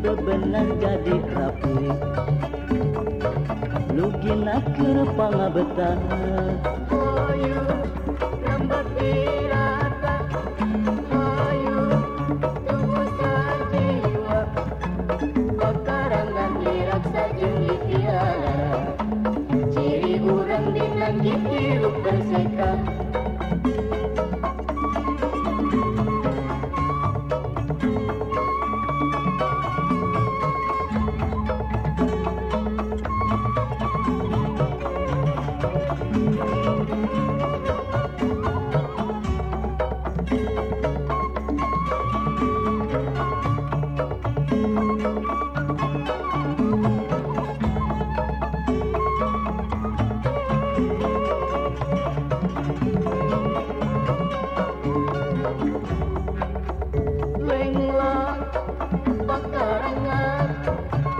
bebenar jadi rapi Lugina keur pangabetan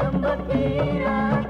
Rombak tirak